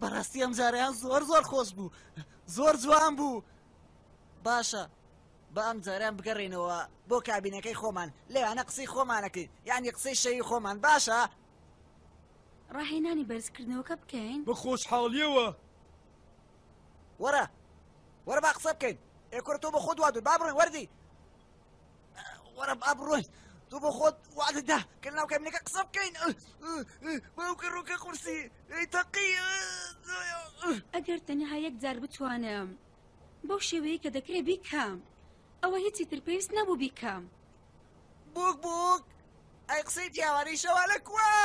بەڕاستی ئەم جاریان زۆر زۆر خۆش بوو زۆر جوان بوو باشە با ئەم جارەیان بگەڕێینەوە بۆ کابینەکەی خۆمان لەوانە قسەی خۆمانەکەین یعنی قسەی شەوی خۆمان باشە ڕاهێنانی بەرزکردنەوەکە بکەین بە خۆشحاڵیەوە وەرە وەرە با قسە بکەین ئێکۆرە تۆ بە خۆت وادر با بڕێن وەردی وەرە با بڕۆین تۆ بە خۆت وادەدا کە ناو کابینەکە قسە بکەین باوکە ڕووکە قورسی تەقی ئەگەر تەنها یەک جار بتوانم بەو شێوەیە کە دەکرێ بیکەم ئەوە هیچی تر پێویست نەبوو بیکەم بووک بووک ئەی قسەی پیاوانی شەوا لە کووە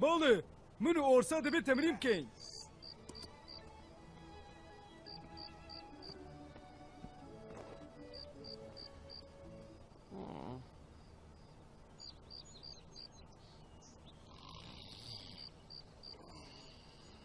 بەڵێ من و ئۆرسا دەبێت تەمرین بکەین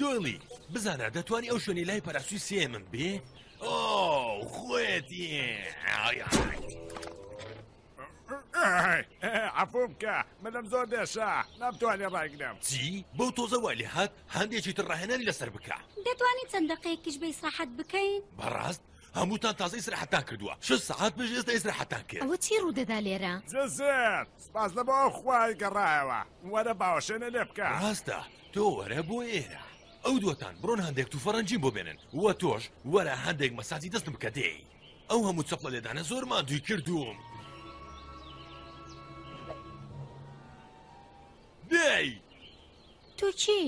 دۆیڵی بزانە دەتوانی ئەو شوێنی لای پەراسوی سێ من بێ ئۆ خۆێتی عفو بکە منم زۆر دێشە نامتوانێ ڕایگرم چی بەو تۆزە وای لێ هات هەندێکی تر ڕاهێنانی لەسەر بکە دەتوانین چەند دقەیەکیش بە ئیسراحەت بکەین بەڕاست هەمووتان تازە ئیسراحەتان کردووە شش سەعات پێش ئێستا ئیسراحەتان کرد ئەوە چی ڕوودەدا لێرە جزێت سپاس لە بۆ خوای گەڕایەوە وەرە باوەشێنە لێ بکە ڕاستە تۆ وەرە بۆ ئێرە ئەو دوتان بڕۆن هەندێک تو فەرەنجیم بۆ بێنن وە تۆش وەرە هەندێک مەساجی دەستم بکە دێی ئەو هەموو چەپڵە لێدانە زۆر مادووی کردووم دێی تۆ چی؟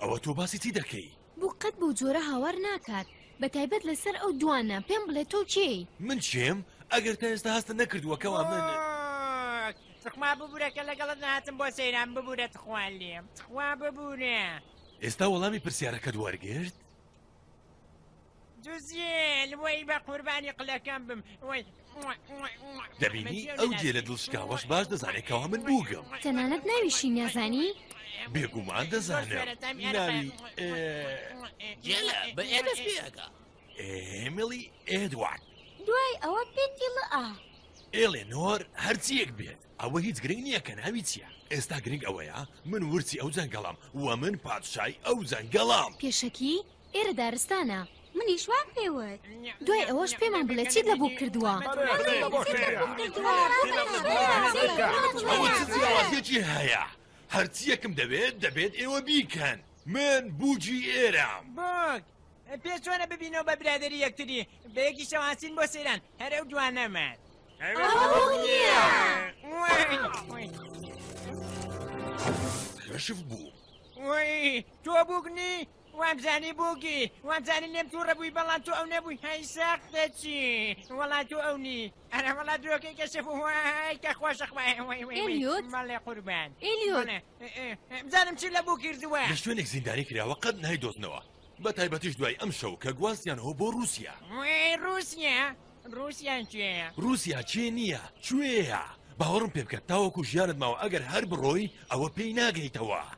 ئەوە تۆ باسی چی دەکەی؟ بوو قەت بەو جۆرە هاوار ناکات بە تایبەت لەسەر ئەو دوانە پێم بڵێ تۆ کێی؟ من کێم؟ ئەگەر تا ئێستا هەستت نەکردووە کەوا من. ئۆۆۆۆۆک تخوا ببورە کە لەگەڵت نەهاتم بۆ سەیران ببورە تخوا لێم تخوا ببورە. ئێستا وەڵامی پرسیارەکەت وەرگرت؟ دوزیل وەی بە قوربانی قلەکەم بم وەی دەبینی ئەو جێ لە دڵشکاوەش باش دەزانێت کەوا من بووگەم تەنانەت ناویشی نازانی بێگومان دەزانێت ناوی ئێمەڵی ئێدوارد دوای ئەوە پێتی لە ئا ئێلێنۆر هەرچیەک بێت ئەوە هیچ گرنگ نییە کە ناوی چییە ئێستا گرنگ ئەوەیە من ورچی ئەو جەنگەڵام و من پادشای ئەو جەنگەڵام پێشەکی ئێرە دارستانە. منیش وام پێ وت. دوای ئەوەش پێمان بڵێ چیت لە بووک کردووە. جیاوازیەکی هەیە هەرچیەکم دەوێت دەبێت ئێوە بیکەن من بوجی ئێرام بۆک پێ چۆنە ببینەوە بە برادری یەکتری بەیەکی شەواسین بۆ سەیران هەرە و دوانەمان کەشف بوو تۆ بووگنی وامزانی بووکی وامزانی لێم تووڕە بووی بەڵام تۆ ئەو نەبووی هەی ساق دەچی وەڵا تۆ ئەو نی ئەرە وەڵا درۆکەی کە شەف وای کە خۆشە خوای وای وای ئێلیۆت؟ مەڵێ قوربان ئێلیۆت؟ مەڵێ، ئێ، ئێ، ئێ، بزانم چی لە بوو کردووە لە شوێنێک زیندانی کراوە قەت نایدۆزنەوە بە تایبەتیش دوای ئەم شەو کە گوازیانەوە بۆ رووسیا وای رووسیا رووسیان کوێیە رووسیا چێ نییە کوێیە باوەڕم پێ بکە تاوەکو ژیانت ماوە ئەگەر هەر بڕۆی ئەوە پێی ناگەیتەوە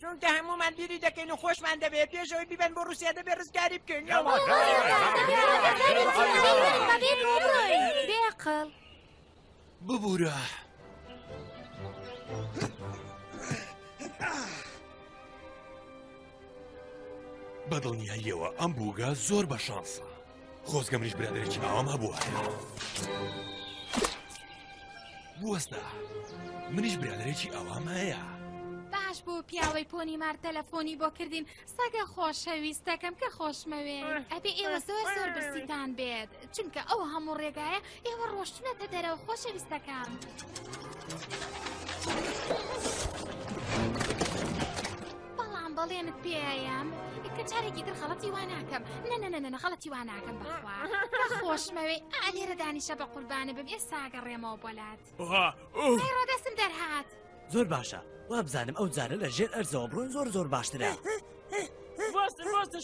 چونکە هەموومان بیری دەکەین و خۆشمان دەبێت پێشەوەی بیبەن بۆ رووسیا دەبێت ڕزگاری بکەین بێقڵ ببوورە. بەدڵنیاییەوە ئەم بووگە زۆر بە شانسە. خۆزگە منیش برادێکی باوام هەبووە بوەستە منیش برادێکی ئەوام هەیە باش بۆ پیاوەی پۆنی مار تەلەفۆنی بۆ کردین سەگە خۆشەویستەکەم کە خۆشمەوێ ئەبێ ئێوە زۆر زۆر برسیتان بێت چونکە ئەو هەموو ڕێگایە ئێوە ڕۆشتونەتە دەرەوە خۆشەویستەکان. بەڵام بەڵێنت پێیان کە چارێکی تر خەڵەتی واناکەم نەنەنەنە خەڵەتی واناکەم بەخوا خۆشمەوەی ئالێرە دانیشە بە قوربانە بم ئێساگە ڕێمەوە بۆلات ڕۆدەسم دەرهات زۆر باشە وابزانم ئەو جارە لە ژێر ئەرزەوە بڕۆن زۆر زۆر باشترە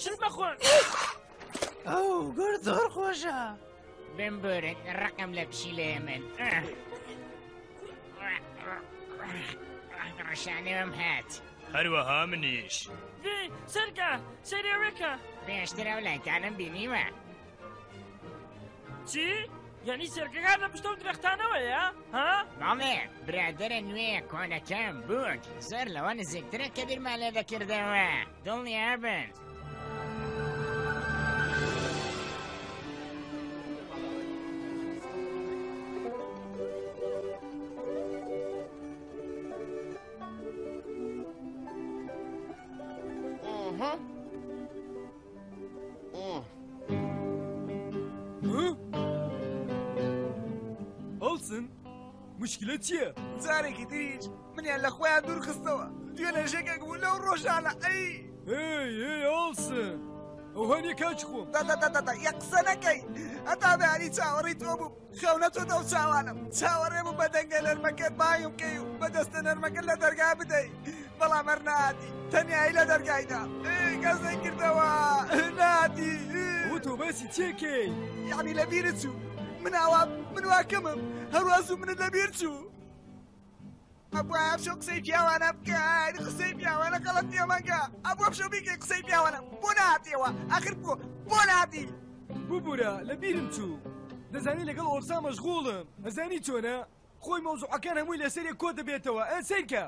شت بەخۆن ئەو گەر زۆر خۆشە. بمبورن ڕقم لە پشیلەیە من ڕشانەوەم هات هەروەها منیش سەرگا سەرێوەکە پێشترە و لایکانم بینیوە چی؟ یعنی سێرکەکان لە پشتە و درەختانەوەیە ها؟ ماڵێ برادرە نوێ کۆنەکەم بووک زۆر لەوە نزیکترە کە بیرمان لێ دەکردەوە. دڵنیابن. مشکلە چییە؟ جارێکی تریش منیان لە خۆیان دوور خستەوە دوێ لە ژێکێک بوو لەو ڕۆژانە ئەی ئەڵسن ئەو هەنێ کاچ خۆم دەدەدەدە یە قسە نەکەی ئەتا بەیانی چاوەڕی تۆ بوو خەونە تۆ دەو چاوانم چاوەڕێ بوو بە دەنگە نەرمەکە بایم کەی و بە دەستە نەرمەکە لە دەرگا بدەی بەڵام هەر نادی تەنیایی لە دەرگایدا گەزەی کردەوە نادی وتۆ باسی چێکێ یعنی لە بیرە چوو من ئاوا من واکەمم هەروە زوو منت لە بیر چوو ئەبووە ئەفشە قسەی پیاوانە بکەین قسەی پیاوانە قەڵەت نیە مەگە ئەبووە بشە بیکە قسەی پیاوانە بۆ ناتیەوە ئاخر بۆ بۆ ناتی ببوورە لە بیرم چوو دەزانی لەگەڵ ئۆرسا مەشغوڵم ئەزانی چۆنە خۆی مەوزوعەکان هەمووی لەسەر یەک کۆ دەبێتەوە ئە سەیرکە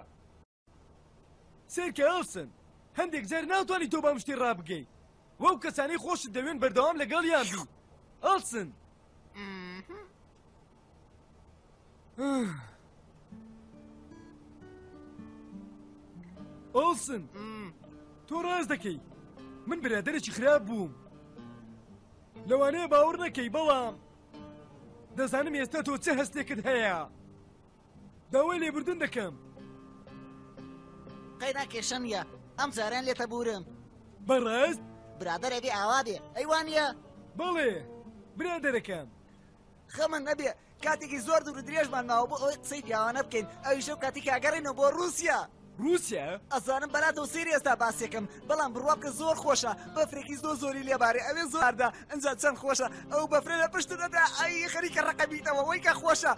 سەیرکە ئەڵسن هەندێک جار ناتوانانی تۆ بەم شتی ڕابگەی وەو کەسانی خۆشت دەوێن بەردەوام لەگەڵ یان بی ئەڵسن ئەڵسن تۆ ڕاست دەکەی من برادێکی خراپ بووم لەوانەیە باوەڕ نەکەی بەڵام دەزانم ئێستا تۆ چه هەستێکت هەیە داوای لێبوردن دەکەم قەینا کێشە نیە ئەم جاریان لێتە بورم بەڕێز برادەرێ بێ ئاوا بێ ئەیوانە بەڵێ برادەرەکەم خەمە نەبێ کاتێکی زۆر دوور درێژمان ماوە بۆ ئەوەی قسەی پیاوانە بکەین ئەویشە کاتی کاگەڕێنەوە بۆ رووسیا روسیا ئەزانم بەلاتەوە سەیری ئێستا باسێکم بەڵام بڕوا بکە زۆر خۆشە بەفرێکی زۆر زۆری لێبارێ ئەوێ زۆردە ئەجا چەند خۆشە ئەو بەفرە لە پشت دەدا ئەی خەریکە ڕقەبیتەوە وەی کە خۆشە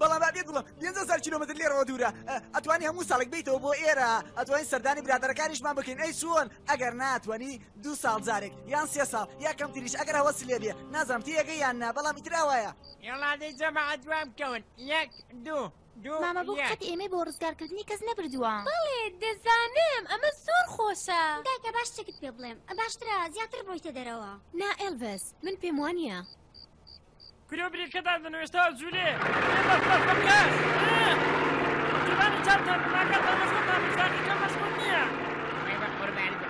بەڵام بابێ گوڵم پێهزار کیلومتر لێرەوە دوورە ئەتوانی هەموو ساڵێک بیتەوە بۆ ئێرە ئەتوانی سەردانی برادەرەکانیشمان بکەین ئەی چۆن ئەگەر ناتوانی دو ساڵ جارێک یان سێ ساڵ یا کەم تریش ئەگەر هەوەس لێ بێ نازانام تێگە یان نا بەڵام ئیتراوایە یڵادەی جەماعەت دوام کەون یەک دوو مامە بۆ قەت ئێمەی بۆ ڕزگار کردنی کەس نەبردووە بەڵێ دەزانم ئەمە زۆر خۆشە دایکە باش شتێکت پێ بڵێم باشترە زیاتر بۆیتە دەرەوە نا ئێلڤس من پێم وانە کرۆ بریکەدا دەنوێستا جوولێ چاپ تەرماکە تەمەشتان زانیکە مەشغول نییە قوربان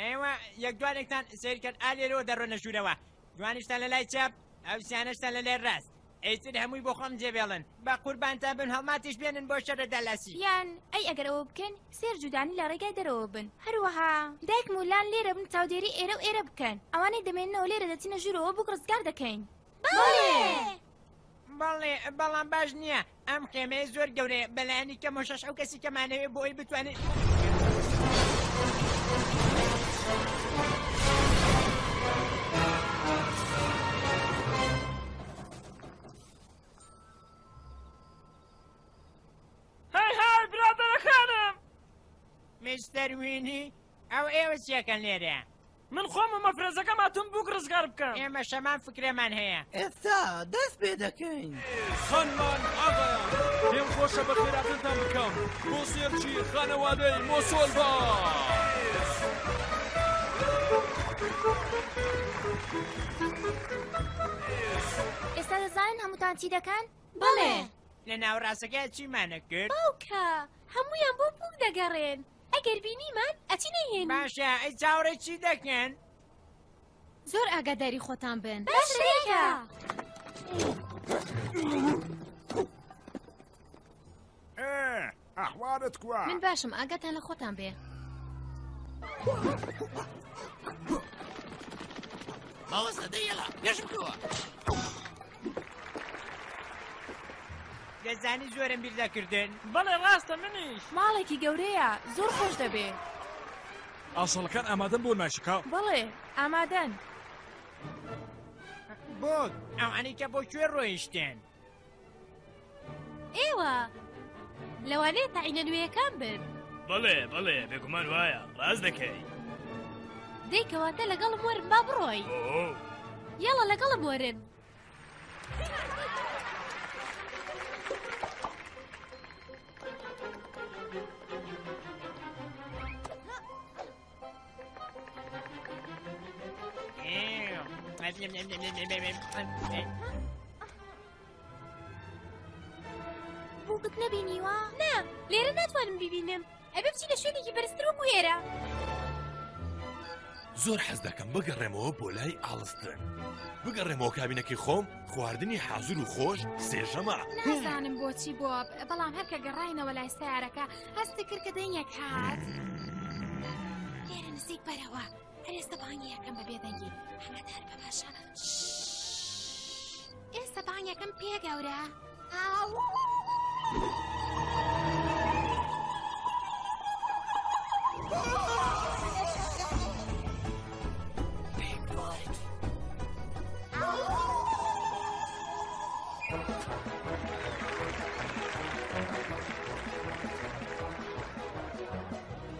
ئێوە یەک دوانێکتان سیر کرد ئا لێرەوە دەڕۆنە ژوورەوە دوانیشتان لە لای چاپ ئەو سیانەشتان لە لای ڕاست ئەیتر هەمووی بۆ خۆم جێبێڵن بە قوربانتا بن هەڵماتیش بێنن بۆ شەرە دالاسی یان ئەی ئەگەر ئەوە بکەن سێر جودانی لە ڕێگای دەرەوە بن هەروەها دایکم و لان لێرە بن چاودێری ئێرە و ئێرە بکەن ئەوانەی دەمێننەوە لێرە دەچینە ژوورەوە بووک ڕزگار دەکەین. بەڵێ بەڵام باش نییە ئەم خێمەیە زۆر گەورەیە بەلایانی کەمە شەش ئەو کەسی کەمانەوێ بۆی بتوانێت هەی هاو برادەرەکانم مستەر وینی ئەو ئێوە چیەکەن لێرە من خۆم و مەفرەزەکەم هاتووم بووک ڕزگار بکەم ئێمەش هەمان فکرەمان هەیە ئێستا دەست پێ دەکەین خانمان ئاغایان پێم خۆشە بە خێراتنتان بکەم بۆ سێرچی خانەوادەی مۆسۆلبا ئێستا دەزانن هەمووتان چی دەکەن بەڵێ لە ناوەڕاستەکە چیمانە کرد باوکە هەموویان بۆ بووک دەگەڕێن ئەگەر بینیمان ئەچین ئەیهێنین باشە ئەی چاوەڕێی چی دەکەن؟ زۆر ئاگاداری خۆتان بن باشە دایکە ئێ ئەحوالت کوا من باشم ئاگاتان لە خۆتان بێ ماوەسە دەیەڵە پێش بکەوە دەزانی زۆرم بیر دەکردن بەڵێ ڕاستە منیش ماڵێکی گەورەیە زۆر خۆش دەبێ ئاسەڵەکان ئامادەن بۆ ناشکاو بەڵێ ئامادەن بۆ ئەوانەی کە بۆ کوێ ڕۆیشتێن ئێوە لەوانەیە تەعینە نوێیەکان بن بەڵێ بەڵێ بێگومان وایە ڕاز دەکەی دەیکەواتە لەگەڵم وەرم با بڕۆی یاڵە لەگەڵم وەرن Hey, بووکت نەبینیوە؟ نا لێرە ناتوانم ببینم ئەبێ بچی لە شوێنێکی بەرزتر وەکو ئێرە زۆر حەز دەکەم بگەڕێمەوە بۆ لای ئاڵستر بگەڕێمەوە کابینەکەی خۆم خواردنی حازر و خۆش سێژەما نازانم بۆچی بۆ بەڵام هەرکە گەڕینەوە لای سیارەکە هەستی کرد کە دەنگێک هات لێرە نزیک بەرەوە. ئێستا بانگی یەکەم بە بێدەنگی ئاگادار بە باشە ئێستا بانگەکەم پێ گەورە ئاو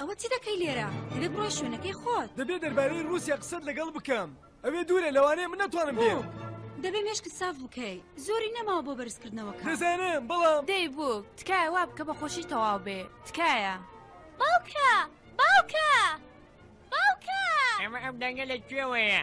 ئەوە چی دەکەی لێرە؟ دەبێ بڕۆی شوێنەکەی خۆت. دەبێ دەربارەی ڕووسیا قسەت لەگەڵ بکەم. ئەوێ دوورە لەوانەیە من نەتوانم بێم. دەبێ مێشکت ساف بکەی زۆری نەماوە بۆ بەرزکردنەوەکە دەزانم بەڵام دەی بوو تکایە وا بکە بە خۆشی تەواو بێ تکایە باوکە باوکە باوکە. ئەمە ئەم دەنگە لە کوێوەیە؟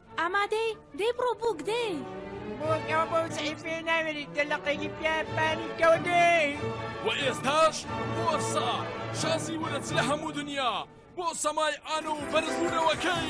ئامادەی؟ دەی بڕۆ بووک دەی بۆگەوە بۆ زعیفێ ناوێری دەلەقێکی پیا پانی کەوە دەی و ئێستاش بۆرسا شازی ورەچ لە هەموو دنیا بۆ سەمای ئان و بەرزبوونەوەکەی.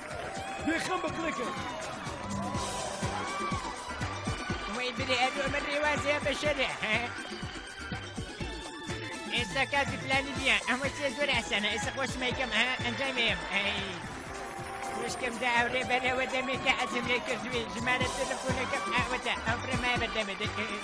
ئێستا کاتی پلانی بیە ئەمە چێ زۆر ئاسانە ئێستا خۆشمەیکەم ئە ئەنجامێم خوشکم دا ئەورێ بەرەوە دەمێکە ئەزم لێ کردوێ ژمارە تەلەفۆنەکەم ئاوەتە ئەو پرەمای بەردەمە دەکەێت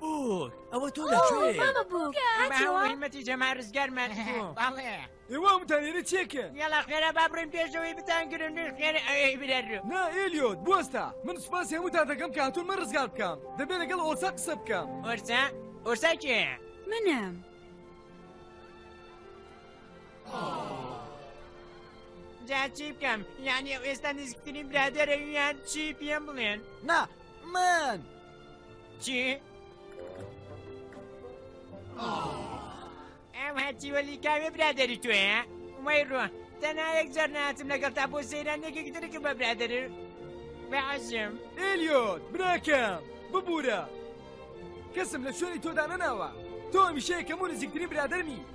بووک ئەوە تۆ لەێمەتی جەمارزگەرمان باڵێ ئێوە متانێنە چێکە یاڵا خێرا با بڕێن پێشەوەی بتان گرن خێر ئەوەی بدەر نا ئێلیۆت بۆستا من سوپاس هەموو تا دەکەم کە هاتون من ڕزگار بکەم دەبێ لەگەڵ ئۆرسا قسە بکەم ئۆرسا ئۆرسا کێ منم. جا چی بکەم یانی ئێستا نزیکترین برادێرە یان چی پێم بڵێن نا من چی؟ ئەم هەچی وەلی کاوێ برادری توێە؟ مەی ڕوە تەنا یەک جار ناتم لەگەڵ تا بۆ سەیران یەکێک درکە بە برادر بەعەژم ئلیۆت براکەم ببوورە کەسم لە شوێنی تۆدا نەناوە تۆ میشەیە کەم و نزیکترین برادەرمی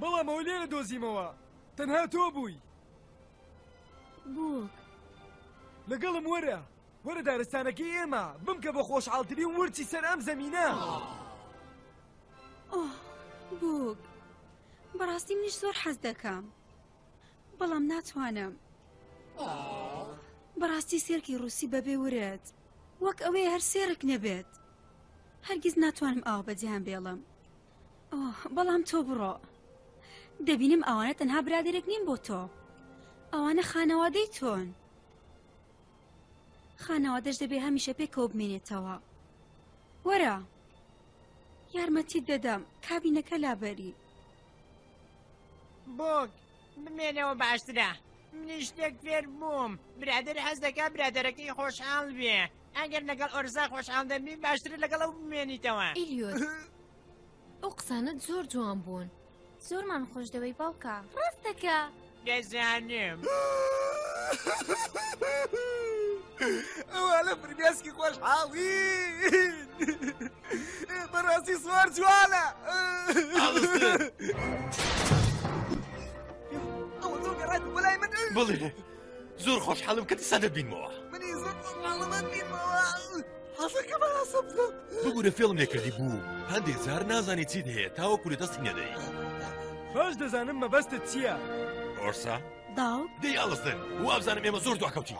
بەڵام ئەوە لێرە دۆزیمەوە تەنها تۆ بووی بووک لەگەڵم وەرە وەرە دارستانەکەی ئێمە بمکە بە خۆشحاڵترین ورچی سەر ئەم زەمینە بووک بەڕاستی منیش زۆر حەز دەکەم بەڵام ناتوانم بەڕاستی سێرکی ڕووسی بەبێ ورێت وەک ئەوەی هەر سێرک نەبێت هەرگیز ناتوانم ئاو بەجیان بێڵم بەڵام تۆ بڕۆ دەبینم ئەوانە تەنها برادێک نیم بۆ تۆ ئەوانە خانەوادەی تۆن خانەوادەش دەبێ هەمیشە پێکەوە بمێنێتەوە وەرە یارمەتیت دەدەم کابینەکە لابەری بۆگ بمێنەوە باشترە منیش شتێک فێر بووم برادر حەز دەکا برادەرەکەی خۆشحاڵ بێ ئەگەر لەگەڵ ئۆرزا خۆشحاڵ دەبی باشتر لەگەڵ ئەو بمێنیتەوە ئیلیۆس ئەو قسانت زۆر جوان بوون زۆرمان خۆشدەوەی باوکە ڕاستەکە دەزانم ئەوە لە فرمێسکی خۆشحاڵی بەڕاستی سوار جوانە بڵێ زۆر خۆشحاڵم کە دیسا دەبینمەوە منی زۆر خۆشحاڵمە بینمەوە بگورە فێڵم لێکردی بوو هەندێک زار نازانانی چیت هەیە تاوەکو لە دەستی نەدەی باش دەزانم مەبەستت چییە؟ ئۆرسا؟ داو دەی ئەڵستر وابزانم ئێمە زۆر دواکەوتی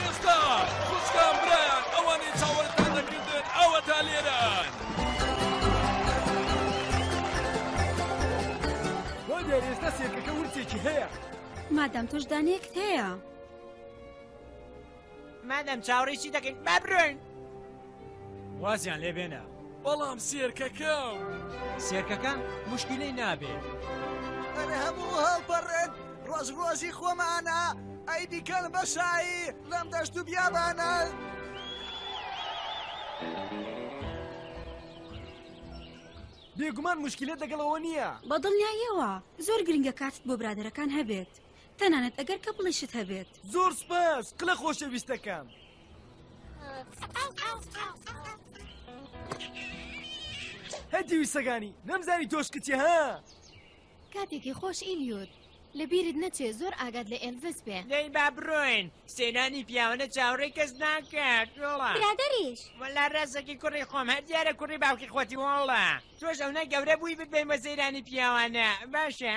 ئێستا کوچکان برایان ئەوانەی چاوەرتان دەکردن ئەوە تا لێران بۆ دێر ئێستا سێکەکە ورچێکی هەیە مادام تۆش دانێک هەیە مادەم چاوەڕێی چی دەکەین با برۆین وازیان لێ بێنە بەڵام سێرکەکە سێرکەکە مشکلەی نابێ ئەرە هەموو هەڵپەڕێت ڕۆژ ڕۆژی خۆمانە ئەی دیکەن بەشایی لەم دەشت و بیابانە بێگومان مشکلە دەگەڵەوە نییە بەدڵنیاییەوە زۆر گرنگە کاتت بۆ برادەرەکان هەبێت تەنانەت ئەگەر کەپڵیشت هەبێت زۆر سپاس قلە خۆشەویستەکەم. هەدیوی سەگانی نەمزانی تۆش کچێ ها کاتێکی خۆش ئیلیوت لە بیرت نەچێ زۆر ئاگات لە ئێلڤس بێ دەی با بڕۆین سێنانی پیاوەنە چاوڕێ کەس ناکات وڵا برادەریش وەلا ڕێزەکی کوڕی خۆم هەر دیارە کوڕی باوکی خۆتی وڵا تۆش ئەونە گەورە بووی ببێمە زەیرانی پیاوانە باشە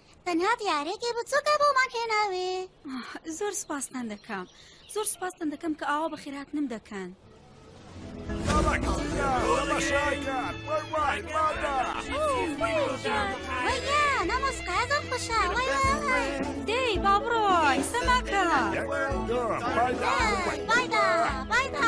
تەنها دیارێکی بچووکە بۆمان هێناوێ زۆر سپاستان دەکەم زۆر سپاستان دەکەم کە ئاوا بەخێراتنم دەکەن. دەی با بڕۆی سەماکە بایدا بایدا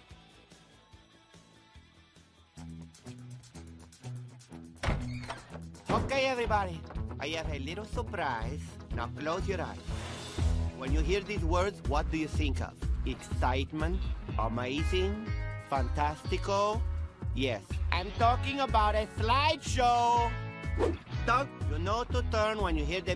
end. Okay, everybody. I have a little surprise. Now close your eyes. When you hear these words, what do you think of? Excitement? Amazing? Fantastico? Yes, I'm talking about a slideshow. Dog, you know to turn when you hear the